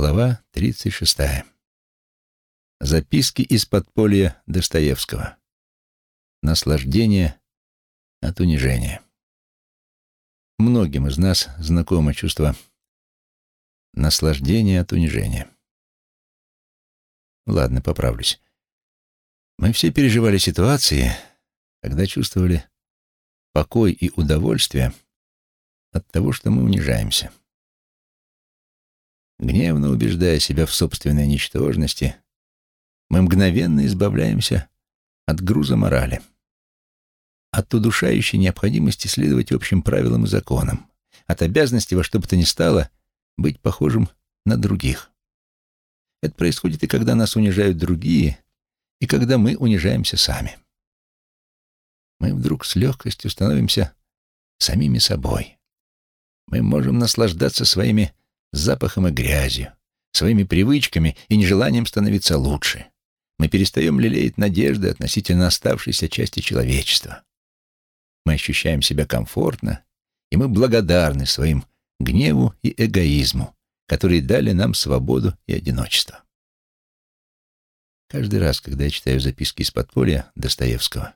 Глава 36. Записки из подполья Достоевского. Наслаждение от унижения. Многим из нас знакомо чувство наслаждения от унижения. Ладно, поправлюсь. Мы все переживали ситуации, когда чувствовали покой и удовольствие от того, что мы унижаемся. Гневно убеждая себя в собственной ничтожности, мы мгновенно избавляемся от груза морали, от удушающей необходимости следовать общим правилам и законам, от обязанности во что бы то ни стало быть похожим на других. Это происходит и когда нас унижают другие, и когда мы унижаемся сами. Мы вдруг с легкостью становимся самими собой. Мы можем наслаждаться своими запахом и грязью, своими привычками и нежеланием становиться лучше. Мы перестаем лелеять надежды относительно оставшейся части человечества. Мы ощущаем себя комфортно, и мы благодарны своим гневу и эгоизму, которые дали нам свободу и одиночество. Каждый раз, когда я читаю записки из подполья Достоевского,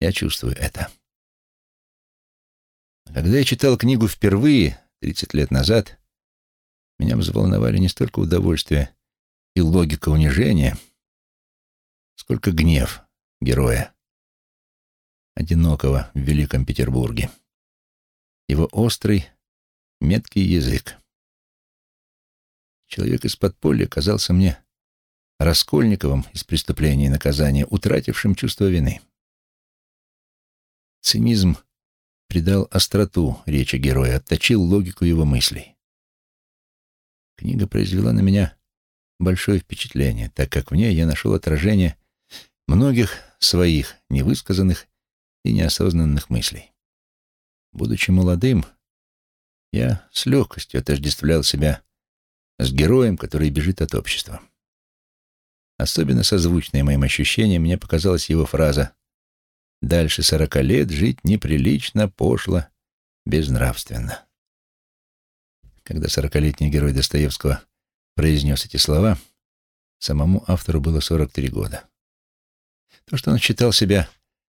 я чувствую это. Когда я читал книгу впервые, 30 лет назад, меня взволновали не столько удовольствие и логика унижения, сколько гнев героя, одинокого в Великом Петербурге. Его острый, меткий язык. Человек из подполья казался мне Раскольниковым из «Преступления и наказания», утратившим чувство вины. Цинизм придал остроту речи героя, отточил логику его мыслей. Книга произвела на меня большое впечатление, так как в ней я нашел отражение многих своих невысказанных и неосознанных мыслей. Будучи молодым, я с легкостью отождествлял себя с героем, который бежит от общества. Особенно созвучной моим ощущениям мне показалась его фраза «Дальше сорока лет жить неприлично, пошло, безнравственно». Когда сорокалетний герой Достоевского произнес эти слова, самому автору было 43 года. То, что он считал себя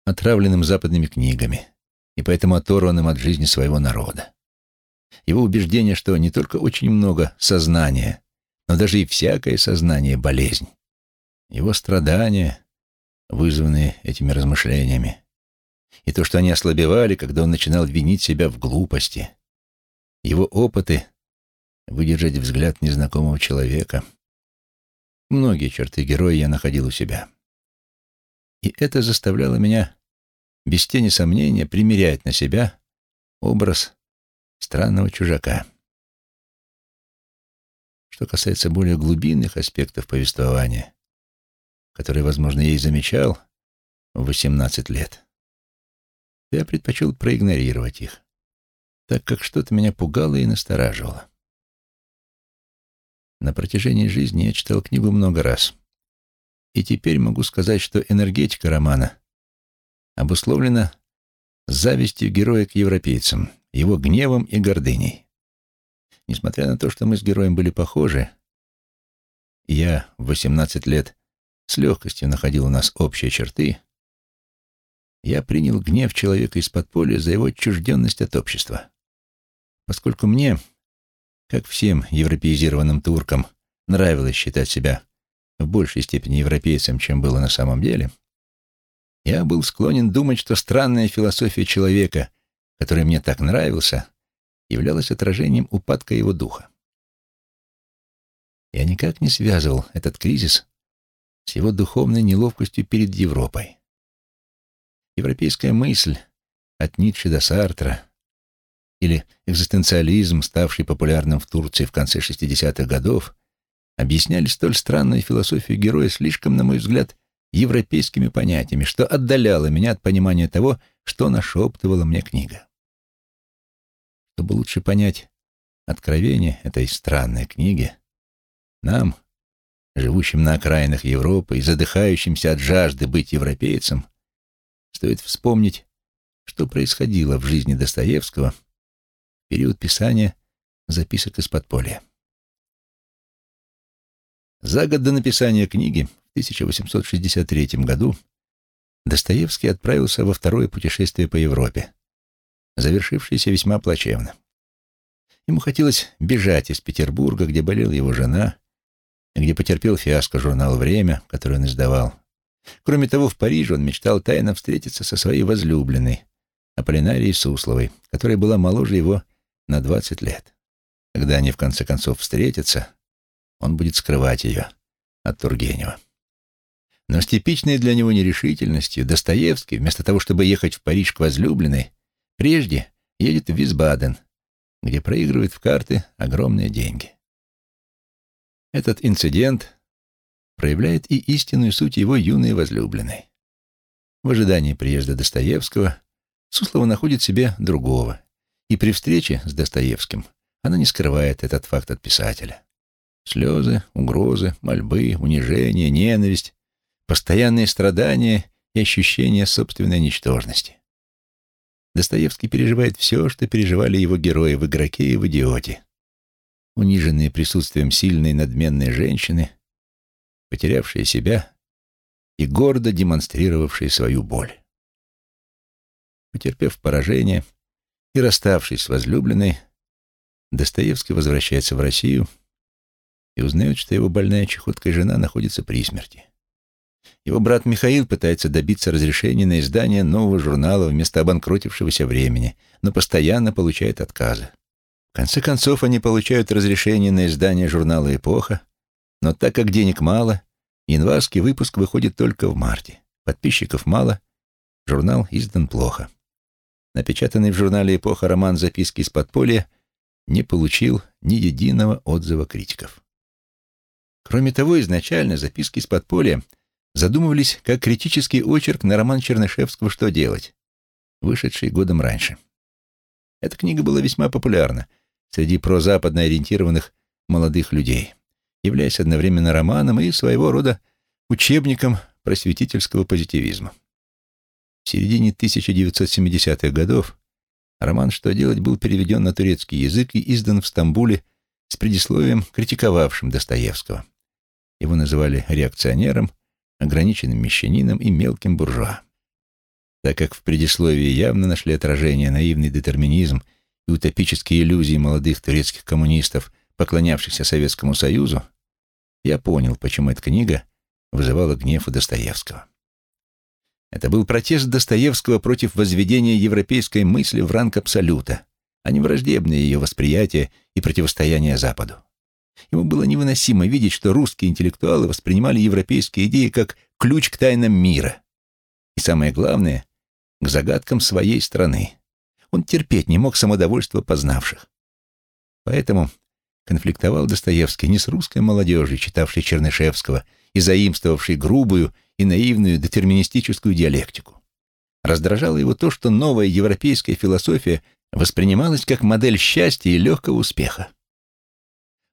отравленным западными книгами и поэтому оторванным от жизни своего народа. Его убеждение, что не только очень много сознания, но даже и всякое сознание — болезнь. Его страдания, вызванные этими размышлениями, и то, что они ослабевали, когда он начинал винить себя в глупости. Его опыты выдержать взгляд незнакомого человека. Многие черты героя я находил у себя. И это заставляло меня, без тени сомнения, примерять на себя образ странного чужака. Что касается более глубинных аспектов повествования, которые, возможно, я и замечал в 18 лет, я предпочел проигнорировать их, так как что-то меня пугало и настораживало. На протяжении жизни я читал книгу много раз. И теперь могу сказать, что энергетика романа обусловлена завистью героя к европейцам, его гневом и гордыней. Несмотря на то, что мы с героем были похожи, я в 18 лет с легкостью находил у нас общие черты, я принял гнев человека из подполья за его отчужденность от общества. Поскольку мне, как всем европеизированным туркам нравилось считать себя в большей степени европейцем, чем было на самом деле, я был склонен думать, что странная философия человека, который мне так нравился, являлась отражением упадка его духа. Я никак не связывал этот кризис с его духовной неловкостью перед Европой. Европейская мысль от Ницше до Сартра — экзистенциализм, ставший популярным в Турции в конце 60-х годов, объясняли столь странную философию героя слишком, на мой взгляд, европейскими понятиями, что отдаляло меня от понимания того, что нашептывала мне книга. Чтобы лучше понять откровение этой странной книги, нам, живущим на окраинах Европы и задыхающимся от жажды быть европейцем, стоит вспомнить, что происходило в жизни Достоевского период писания записок из подполья. За год до написания книги, в 1863 году, Достоевский отправился во второе путешествие по Европе, завершившееся весьма плачевно. Ему хотелось бежать из Петербурга, где болела его жена, где потерпел фиаско журнал «Время», который он издавал. Кроме того, в Париже он мечтал тайно встретиться со своей возлюбленной, Аполлинарией Сусловой, которая была моложе его на 20 лет. Когда они в конце концов встретятся, он будет скрывать ее от Тургенева. Но с типичной для него нерешительностью Достоевский, вместо того, чтобы ехать в Париж к возлюбленной, прежде едет в Висбаден, где проигрывает в карты огромные деньги. Этот инцидент проявляет и истинную суть его юной возлюбленной. В ожидании приезда Достоевского Суслова находит себе другого, и при встрече с Достоевским она не скрывает этот факт от писателя. Слезы, угрозы, мольбы, унижение, ненависть, постоянные страдания и ощущение собственной ничтожности. Достоевский переживает все, что переживали его герои в «Игроке» и в «Идиоте». Униженные присутствием сильной надменной женщины, потерявшие себя и гордо демонстрировавшие свою боль. Потерпев поражение и расставшись с возлюбленной, Достоевский возвращается в Россию и узнает, что его больная чехоткой жена находится при смерти. Его брат Михаил пытается добиться разрешения на издание нового журнала вместо обанкротившегося времени, но постоянно получает отказы. В конце концов, они получают разрешение на издание журнала «Эпоха», но так как денег мало, январский выпуск выходит только в марте. Подписчиков мало, журнал издан плохо. Напечатанный в журнале «Эпоха» роман «Записки из подполья» не получил ни единого отзыва критиков. Кроме того, изначально «Записки из подполья» задумывались как критический очерк на роман Чернышевского «Что делать?», вышедший годом раньше. Эта книга была весьма популярна среди прозападно ориентированных молодых людей, являясь одновременно романом и своего рода учебником просветительского позитивизма. В середине 1970-х годов роман «Что делать» был переведен на турецкий язык и издан в Стамбуле с предисловием, критиковавшим Достоевского. Его называли реакционером, ограниченным мещанином и мелким буржуа. Так как в предисловии явно нашли отражение наивный детерминизм и утопические иллюзии молодых турецких коммунистов, поклонявшихся Советскому Союзу, я понял, почему эта книга вызывала гнев у Достоевского. Это был протест Достоевского против возведения европейской мысли в ранг абсолюта, а не враждебное ее восприятие и противостояние Западу. Ему было невыносимо видеть, что русские интеллектуалы воспринимали европейские идеи как ключ к тайнам мира. И самое главное, к загадкам своей страны. Он терпеть не мог самодовольства познавших. Поэтому конфликтовал Достоевский не с русской молодежью, читавшей Чернышевского и заимствовавшей грубую и наивную детерминистическую диалектику. Раздражало его то, что новая европейская философия воспринималась как модель счастья и легкого успеха.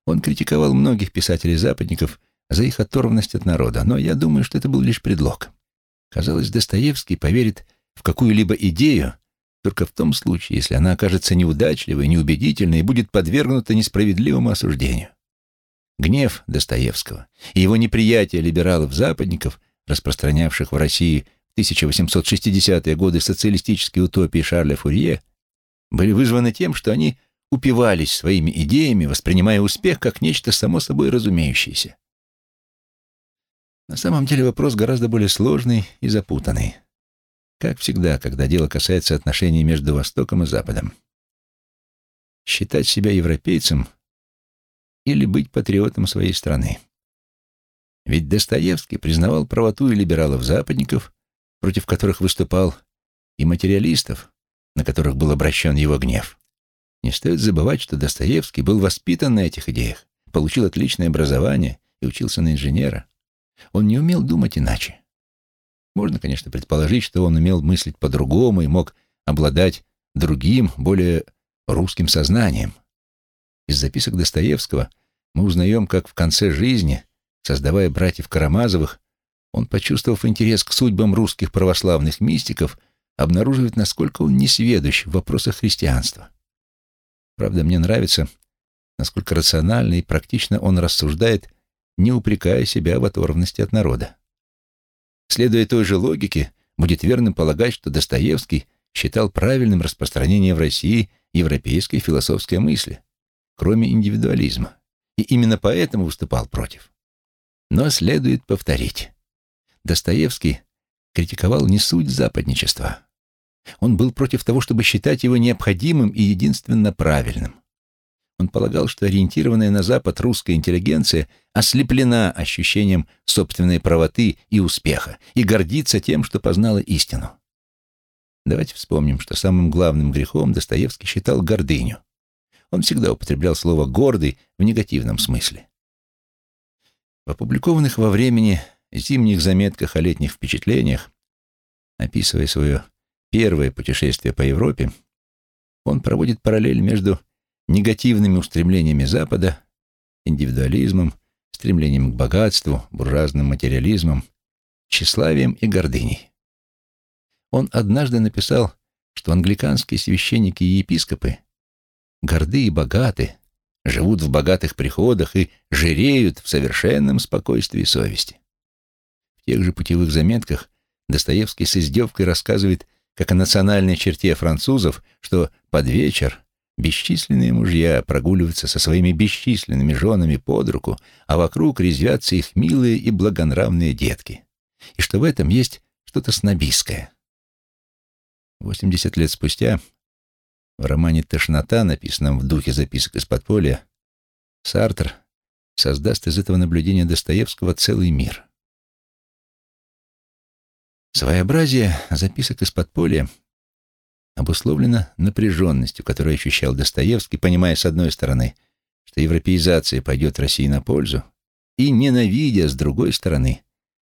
Он критиковал многих писателей-западников за их оторванность от народа, но я думаю, что это был лишь предлог. Казалось, Достоевский поверит в какую-либо идею только в том случае, если она окажется неудачливой, неубедительной и будет подвергнута несправедливому осуждению. Гнев Достоевского и его неприятие либералов-западников, распространявших в России в 1860-е годы социалистические утопии Шарля Фурье, были вызваны тем, что они упивались своими идеями, воспринимая успех как нечто само собой разумеющееся. На самом деле вопрос гораздо более сложный и запутанный. Как всегда, когда дело касается отношений между Востоком и Западом. Считать себя европейцем или быть патриотом своей страны. Ведь Достоевский признавал правоту и либералов-западников, против которых выступал, и материалистов, на которых был обращен его гнев. Не стоит забывать, что Достоевский был воспитан на этих идеях, получил отличное образование и учился на инженера. Он не умел думать иначе. Можно, конечно, предположить, что он умел мыслить по-другому и мог обладать другим, более русским сознанием. Из записок Достоевского мы узнаем, как в конце жизни, создавая братьев Карамазовых, он, почувствовав интерес к судьбам русских православных мистиков, обнаруживает, насколько он несведущ в вопросах христианства. Правда, мне нравится, насколько рационально и практично он рассуждает, не упрекая себя в оторванности от народа. Следуя той же логике, будет верно полагать, что Достоевский считал правильным распространение в России европейской философской мысли, кроме индивидуализма, и именно поэтому выступал против. Но следует повторить. Достоевский критиковал не суть западничества. Он был против того, чтобы считать его необходимым и единственно правильным. Он полагал, что ориентированная на Запад русская интеллигенция ослеплена ощущением собственной правоты и успеха и гордится тем, что познала истину. Давайте вспомним, что самым главным грехом Достоевский считал гордыню. Он всегда употреблял слово «гордый» в негативном смысле. В опубликованных во времени зимних заметках о летних впечатлениях, описывая свое первое путешествие по Европе, он проводит параллель между негативными устремлениями Запада, индивидуализмом, стремлением к богатству, буржуазным материализмом, тщеславием и гордыней. Он однажды написал, что англиканские священники и епископы горды и богаты, живут в богатых приходах и жиреют в совершенном спокойствии совести. В тех же путевых заметках Достоевский с издевкой рассказывает, как о национальной черте французов, что под вечер Бесчисленные мужья прогуливаются со своими бесчисленными женами под руку, а вокруг резвятся их милые и благонравные детки. И что в этом есть что-то снобистское. 80 лет спустя в романе «Тошнота», написанном в духе записок из подполья, Сартр создаст из этого наблюдения Достоевского целый мир. Своеобразие записок из подполья обусловлено напряженностью, которую ощущал Достоевский, понимая, с одной стороны, что европеизация пойдет России на пользу, и ненавидя, с другой стороны,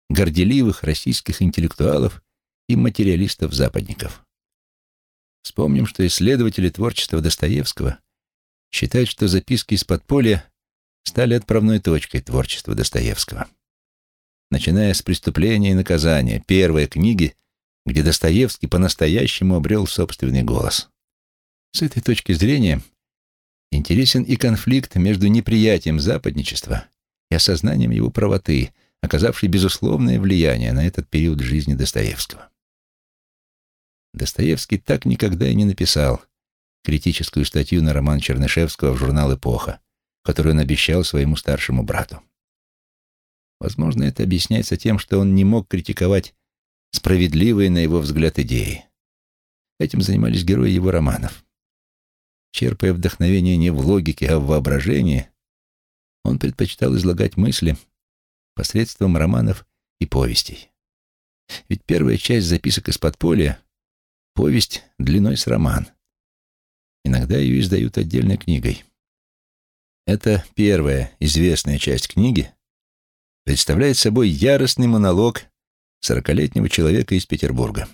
горделивых российских интеллектуалов и материалистов-западников. Вспомним, что исследователи творчества Достоевского считают, что записки из подполья стали отправной точкой творчества Достоевского. Начиная с «Преступления и наказания», первой книги — где Достоевский по-настоящему обрел собственный голос. С этой точки зрения интересен и конфликт между неприятием западничества и осознанием его правоты, оказавший безусловное влияние на этот период жизни Достоевского. Достоевский так никогда и не написал критическую статью на роман Чернышевского в журнал «Эпоха», которую он обещал своему старшему брату. Возможно, это объясняется тем, что он не мог критиковать справедливые, на его взгляд, идеи. Этим занимались герои его романов. Черпая вдохновение не в логике, а в воображении, он предпочитал излагать мысли посредством романов и повестей. Ведь первая часть записок из подполья — повесть длиной с роман. Иногда ее издают отдельной книгой. Эта первая известная часть книги представляет собой яростный монолог сорокалетнего человека из Петербурга.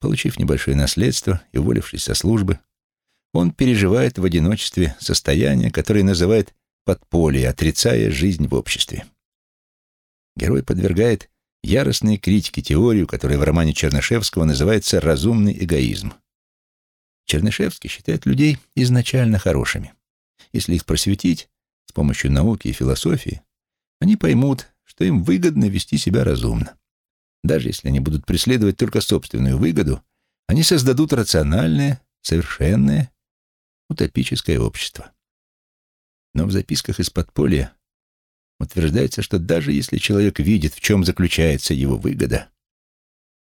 Получив небольшое наследство и уволившись со службы, он переживает в одиночестве состояние, которое называет подполье, отрицая жизнь в обществе. Герой подвергает яростной критике теорию, которая в романе Чернышевского называется «разумный эгоизм». Чернышевский считает людей изначально хорошими. Если их просветить с помощью науки и философии, они поймут, что им выгодно вести себя разумно. Даже если они будут преследовать только собственную выгоду, они создадут рациональное, совершенное, утопическое общество. Но в записках из подполья утверждается, что даже если человек видит, в чем заключается его выгода,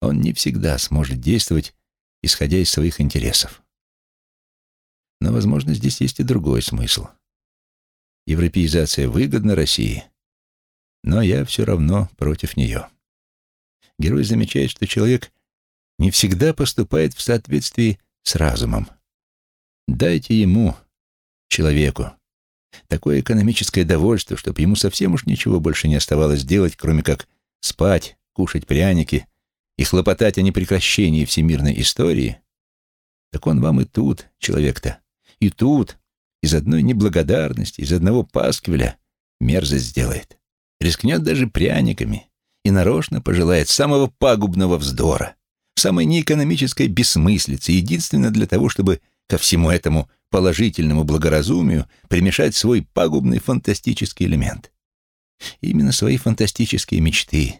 он не всегда сможет действовать, исходя из своих интересов. Но, возможно, здесь есть и другой смысл. Европеизация выгодна России, но я все равно против нее герой замечает, что человек не всегда поступает в соответствии с разумом. Дайте ему, человеку, такое экономическое довольство, чтобы ему совсем уж ничего больше не оставалось делать, кроме как спать, кушать пряники и хлопотать о непрекращении всемирной истории, так он вам и тут, человек-то, и тут, из одной неблагодарности, из одного пасквиля мерзость сделает. Рискнет даже пряниками, и нарочно пожелает самого пагубного вздора, самой неэкономической бессмыслицы, единственно для того, чтобы ко всему этому положительному благоразумию примешать свой пагубный фантастический элемент. Именно свои фантастические мечты,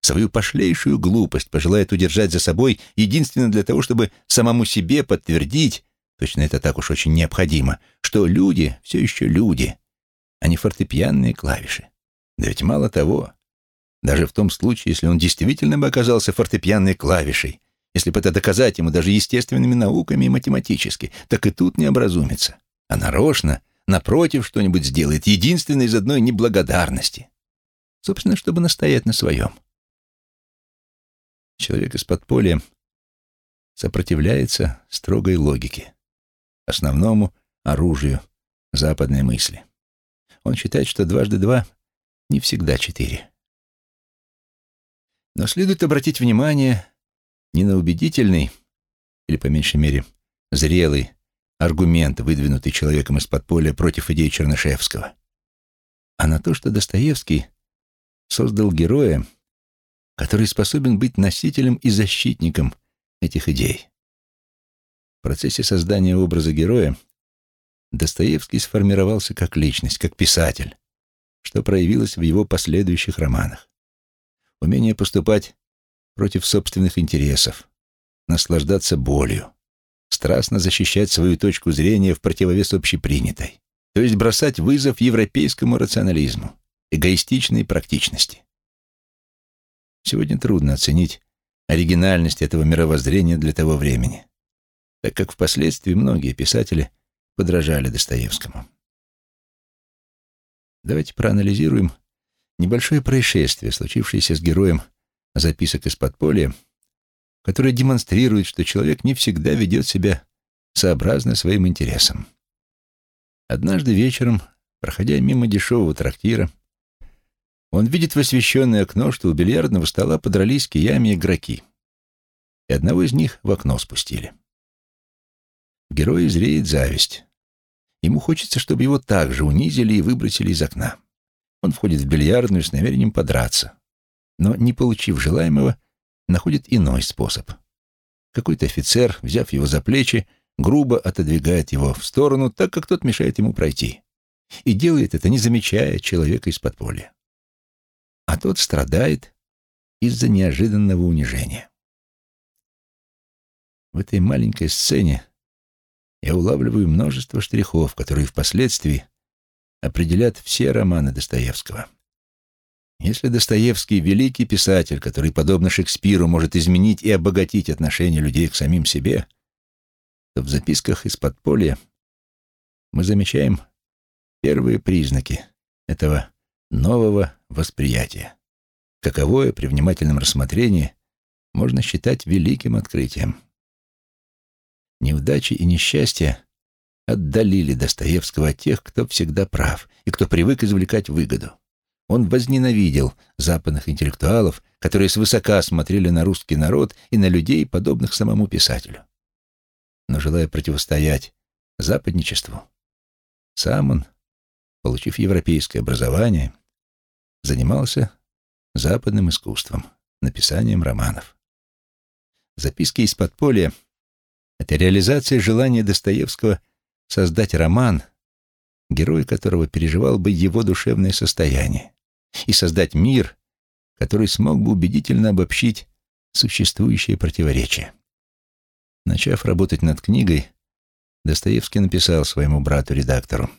свою пошлейшую глупость пожелает удержать за собой единственно для того, чтобы самому себе подтвердить, точно это так уж очень необходимо, что люди все еще люди, а не фортепианные клавиши. Да ведь мало того, даже в том случае, если он действительно бы оказался фортепианной клавишей, если бы это доказать ему даже естественными науками и математически, так и тут не образумится. А нарочно, напротив, что-нибудь сделает, единственное из одной неблагодарности. Собственно, чтобы настоять на своем. Человек из подполья сопротивляется строгой логике, основному оружию западной мысли. Он считает, что дважды два не всегда четыре. Но следует обратить внимание не на убедительный, или, по меньшей мере, зрелый аргумент, выдвинутый человеком из подполья против идей Чернышевского, а на то, что Достоевский создал героя, который способен быть носителем и защитником этих идей. В процессе создания образа героя Достоевский сформировался как личность, как писатель, что проявилось в его последующих романах. Умение поступать против собственных интересов, наслаждаться болью, страстно защищать свою точку зрения в противовес общепринятой, то есть бросать вызов европейскому рационализму, эгоистичной практичности. Сегодня трудно оценить оригинальность этого мировоззрения для того времени, так как впоследствии многие писатели подражали Достоевскому. Давайте проанализируем небольшое происшествие, случившееся с героем записок из подполья, которое демонстрирует, что человек не всегда ведет себя сообразно своим интересам. Однажды вечером, проходя мимо дешевого трактира, он видит в освещенное окно, что у бильярдного стола подрались киями игроки, и одного из них в окно спустили. В герое зреет зависть. Ему хочется, чтобы его также унизили и выбросили из окна. Он входит в бильярдную с намерением подраться, но, не получив желаемого, находит иной способ. Какой-то офицер, взяв его за плечи, грубо отодвигает его в сторону, так как тот мешает ему пройти. И делает это, не замечая человека из подполья. А тот страдает из-за неожиданного унижения. В этой маленькой сцене я улавливаю множество штрихов, которые впоследствии определят все романы Достоевского. Если Достоевский — великий писатель, который, подобно Шекспиру, может изменить и обогатить отношение людей к самим себе, то в записках из подполья мы замечаем первые признаки этого нового восприятия, каковое при внимательном рассмотрении можно считать великим открытием. Неудачи и несчастья отдалили Достоевского от тех, кто всегда прав и кто привык извлекать выгоду. Он возненавидел западных интеллектуалов, которые свысока смотрели на русский народ и на людей, подобных самому писателю. Но желая противостоять западничеству, сам он, получив европейское образование, занимался западным искусством, написанием романов. Записки из подполья — это реализация желания Достоевского создать роман, герой которого переживал бы его душевное состояние и создать мир, который смог бы убедительно обобщить существующие противоречия. Начав работать над книгой, Достоевский написал своему брату-редактору.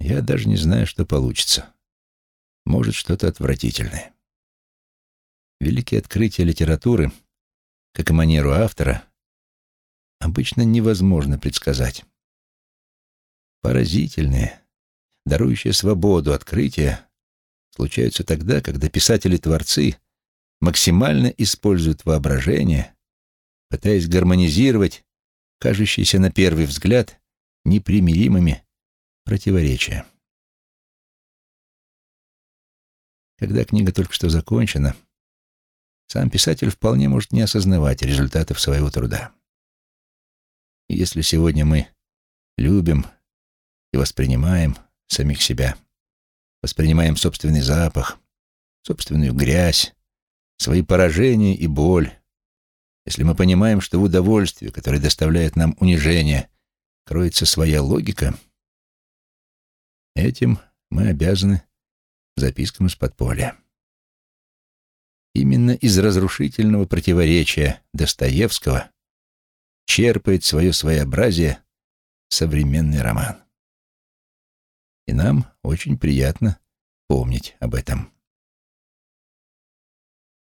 «Я даже не знаю, что получится. Может, что-то отвратительное». Великие открытия литературы, как и манеру автора, обычно невозможно предсказать. Поразительные, дарующие свободу открытия случаются тогда, когда писатели-творцы максимально используют воображение, пытаясь гармонизировать кажущиеся на первый взгляд непримиримыми противоречия. Когда книга только что закончена, сам писатель вполне может не осознавать результатов своего труда. И если сегодня мы любим и воспринимаем самих себя, воспринимаем собственный запах, собственную грязь, свои поражения и боль, если мы понимаем, что в удовольствии, которое доставляет нам унижение, кроется своя логика, этим мы обязаны запискам из подполья. Именно из разрушительного противоречия Достоевского черпает свое своеобразие современный роман. И нам очень приятно помнить об этом.